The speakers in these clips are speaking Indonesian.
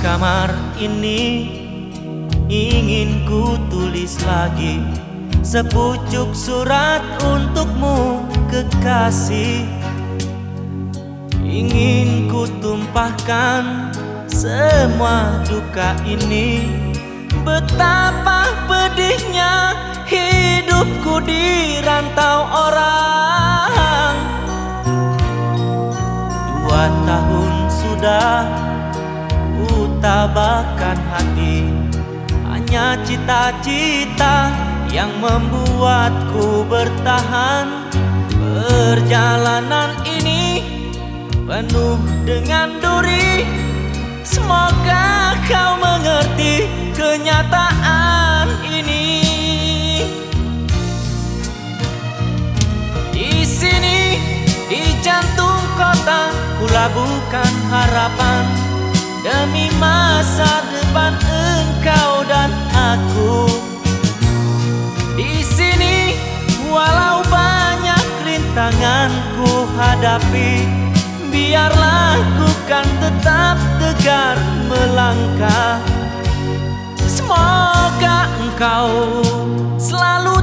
Kamar ini ingin ku tulis lagi Sepucuk surat untukmu kekasih. Ingin ku tumpahkan semua duka ini. Betapa pedihnya hidupku di rantau orang. Dua tahun sudah ku tabahkan hati Hanya cita-cita yang membuatku bertahan. Perjalanan ini penuh dengan duri. Semoga kau mengerti kenyataan ini. Di sini, di jantung kota Ku labuhkan harapan. Demi masa depan engkau rintangan ku hadapi Biarlah ku kan tetap tegar melangkah. Semoga engkau selalu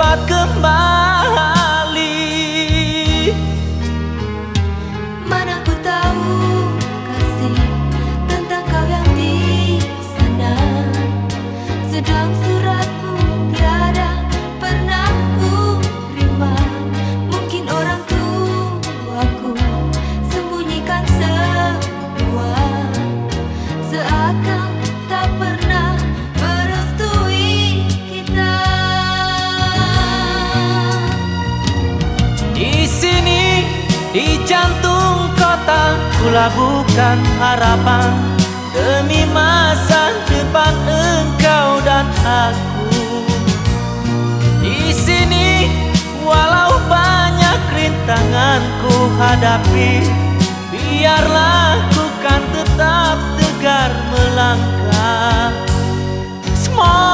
cepat kembali. Mana ku tahu kasih tentang kau yang di sana. Sedang suratmu tiada di jantung kota, ku labuhkan harapan demi masa depan engkau dan aku. Di sini, walau banyak rintangan ku hadapi, biarlah ku kan tetap tegar melangkah. Semoga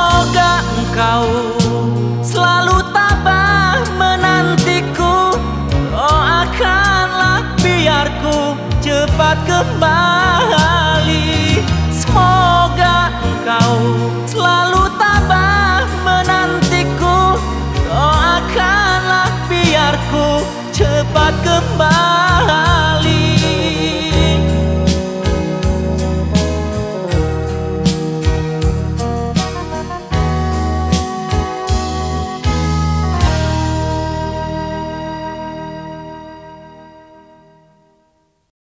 cepat kembali. Semoga engkau selalu tabah menantiku. Doakanlah biarku cepat kembali.